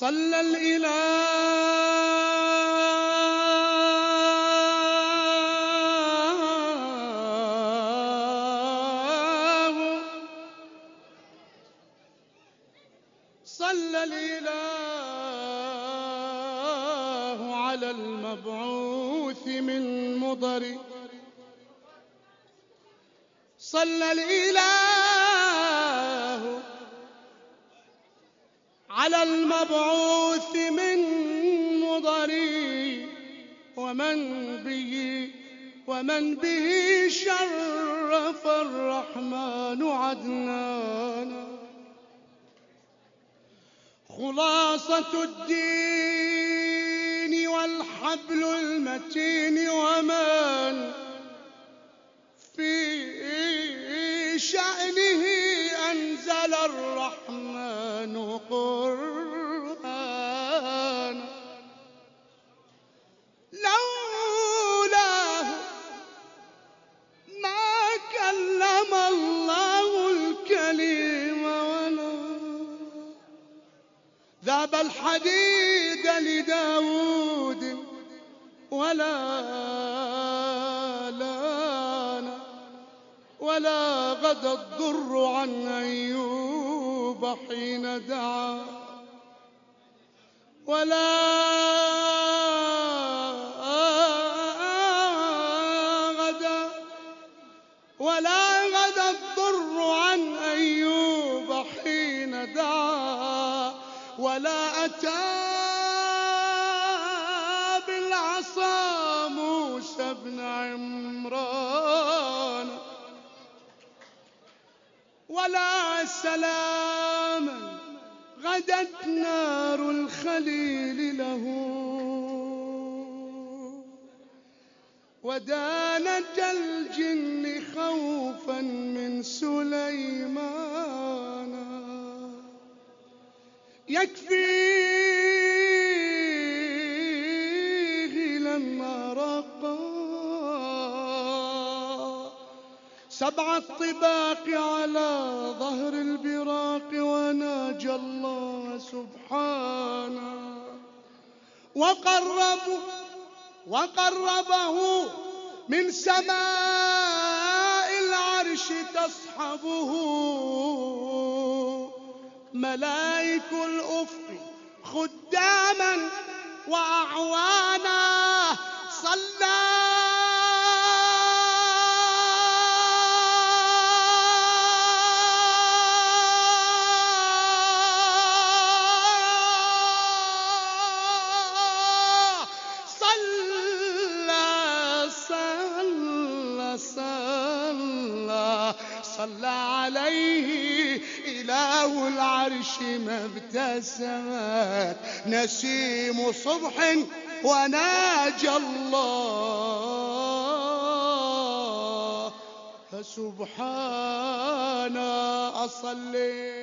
صلى الإله. صلى الإله على المبعوث من مضر. صلى الإله على المبعوث من مضر ومن به ومن به شرف الرحمن عدنانا خلاصة الدين والحبل المتين ومن في شأنه أنزل الرحمن ذاب الحديد لداود ولا لانا ولا غدا الضر عن أيوب حين دعا ولا غدا ولا ولا أتى بالعصا موسى بن عمران ولا سلاما غدت نار الخليل له ودانت الجن خوفا من سليمان يكفيه لما رقى سبع الطباق على ظهر البراق وناجى الله سبحانه. وقربوا وقربه من سماء العرش تصحبه. ملائك الأفق خداما وأعوانا صلى صلى عليه إله العرش ما ابتسمت. نسيم صبح وناجى الله. فسبحان أصلي.